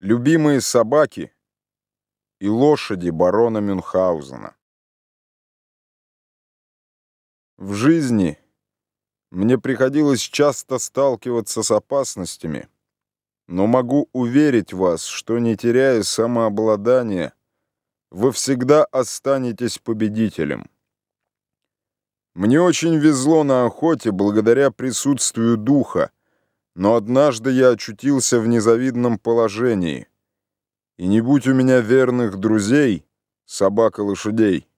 Любимые собаки и лошади барона Мюнхгаузена. В жизни мне приходилось часто сталкиваться с опасностями, но могу уверить вас, что не теряя самообладания, вы всегда останетесь победителем. Мне очень везло на охоте благодаря присутствию духа, но однажды я очутился в незавидном положении. И не будь у меня верных друзей, собак и лошадей,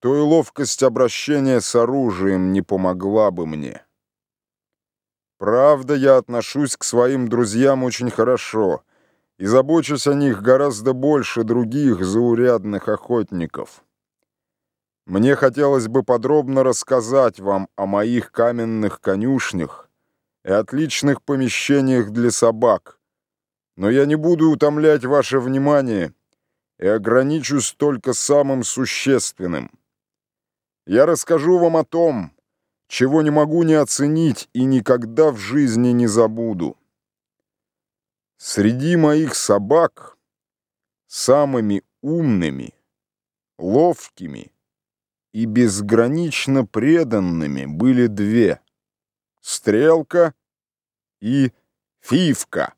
то и ловкость обращения с оружием не помогла бы мне. Правда, я отношусь к своим друзьям очень хорошо и забочусь о них гораздо больше других заурядных охотников. Мне хотелось бы подробно рассказать вам о моих каменных конюшнях, и отличных помещениях для собак. Но я не буду утомлять ваше внимание и ограничусь только самым существенным. Я расскажу вам о том, чего не могу не оценить и никогда в жизни не забуду. Среди моих собак самыми умными, ловкими и безгранично преданными были две — Стрелка и Фивка.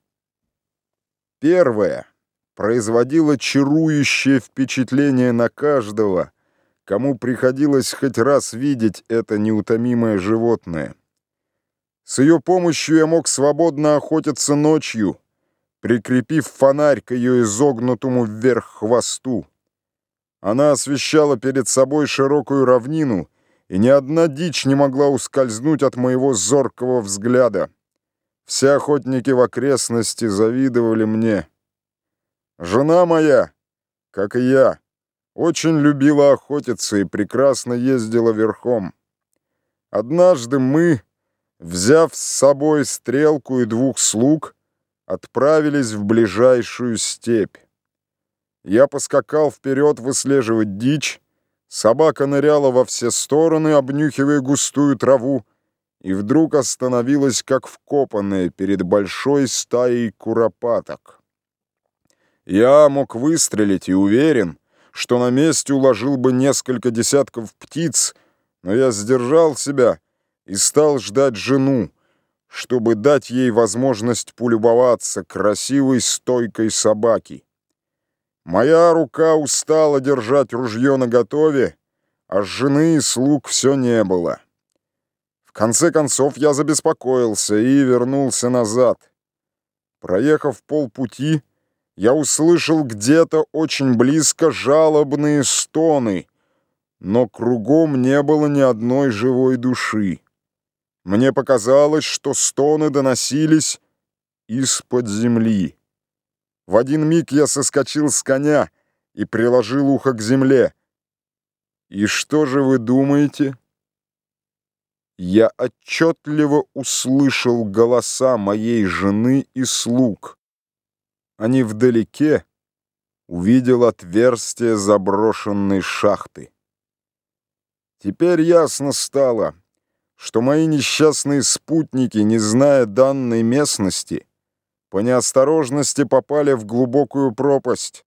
Первая производила чарующее впечатление на каждого, кому приходилось хоть раз видеть это неутомимое животное. С ее помощью я мог свободно охотиться ночью, прикрепив фонарь к ее изогнутому вверх хвосту. Она освещала перед собой широкую равнину, и ни одна дичь не могла ускользнуть от моего зоркого взгляда. Все охотники в окрестности завидовали мне. Жена моя, как и я, очень любила охотиться и прекрасно ездила верхом. Однажды мы, взяв с собой стрелку и двух слуг, отправились в ближайшую степь. Я поскакал вперед выслеживать дичь, Собака ныряла во все стороны, обнюхивая густую траву, и вдруг остановилась, как вкопанная, перед большой стаей куропаток. Я мог выстрелить и уверен, что на месте уложил бы несколько десятков птиц, но я сдержал себя и стал ждать жену, чтобы дать ей возможность полюбоваться красивой стойкой собаки. Моя рука устала держать ружье наготове, а жены и слуг все не было. Конце концов я забеспокоился и вернулся назад. Проехав полпути, я услышал где-то очень близко жалобные стоны, но кругом не было ни одной живой души. Мне показалось, что стоны доносились из-под земли. В один миг я соскочил с коня и приложил ухо к земле. И что же вы думаете? Я отчетливо услышал голоса моей жены и слуг. Они вдалеке увидел отверстие заброшенной шахты. Теперь ясно стало, что мои несчастные спутники, не зная данной местности, по неосторожности попали в глубокую пропасть,